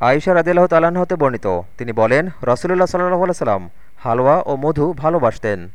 আয়সা রাদিল্লাহ তালান হতে বর্ণিত। তিনি বলেন রসুল্লাহ সাল্লাহ সাল্লাম হালওয়া ও মধু ভালোবাসতেন।